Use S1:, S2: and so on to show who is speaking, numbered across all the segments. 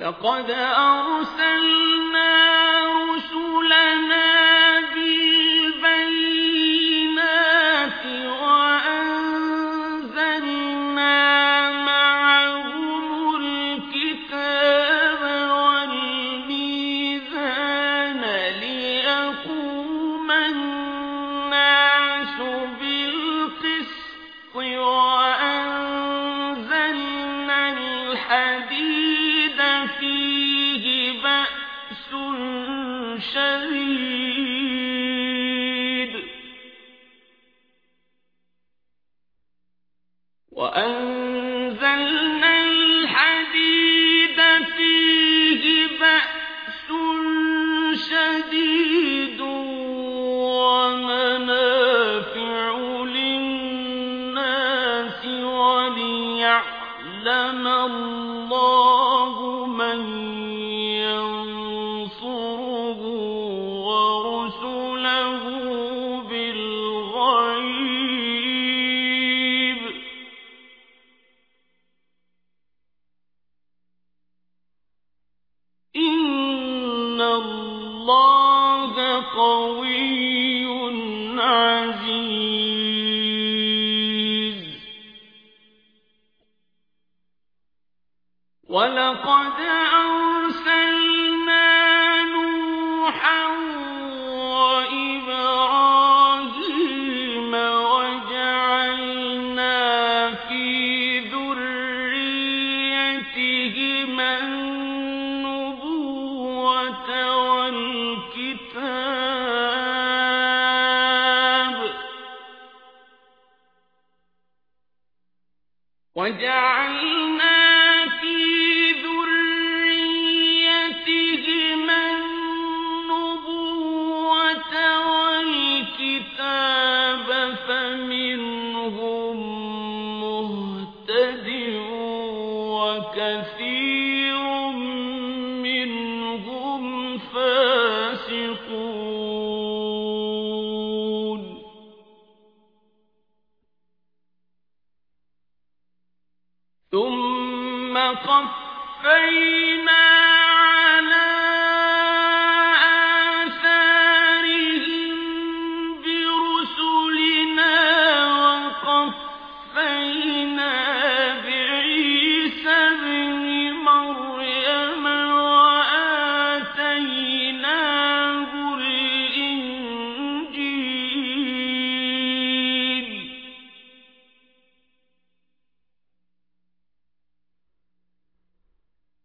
S1: لقد أرسلنا رسلنا بالبينات وأنزلنا معهم الكتاب والميزان ليقوم الناس بالقسط شديد. وأنزلنا الحديد فيه بأس شديد ومنافع للناس وليعلم الله من قوي عزيز. ولقد أرسلنا نوحا وإبراهيم وجعلنا في ذريتهما النبوة والكتاب وجعلنا في ذريتهما النبوة والكتاب فمنهم ثم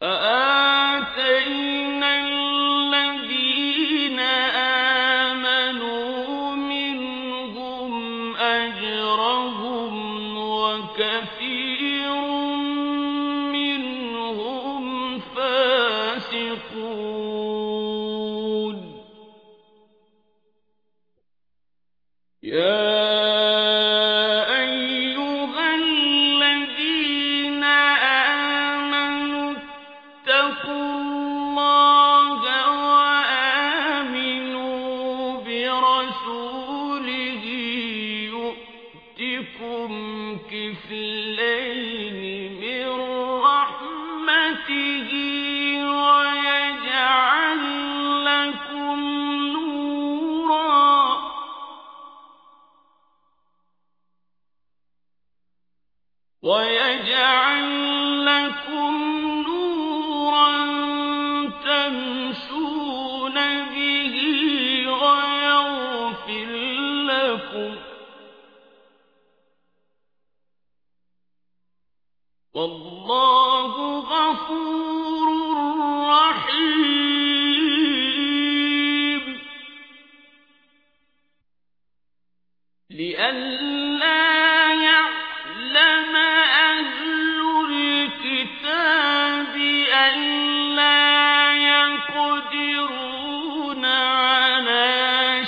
S1: فآتينا الذين آمنوا منهم أجرهم وكثير منهم فاسقون. يا نورا تمشون به ويغفر لكم والله غفور رحيم لئلا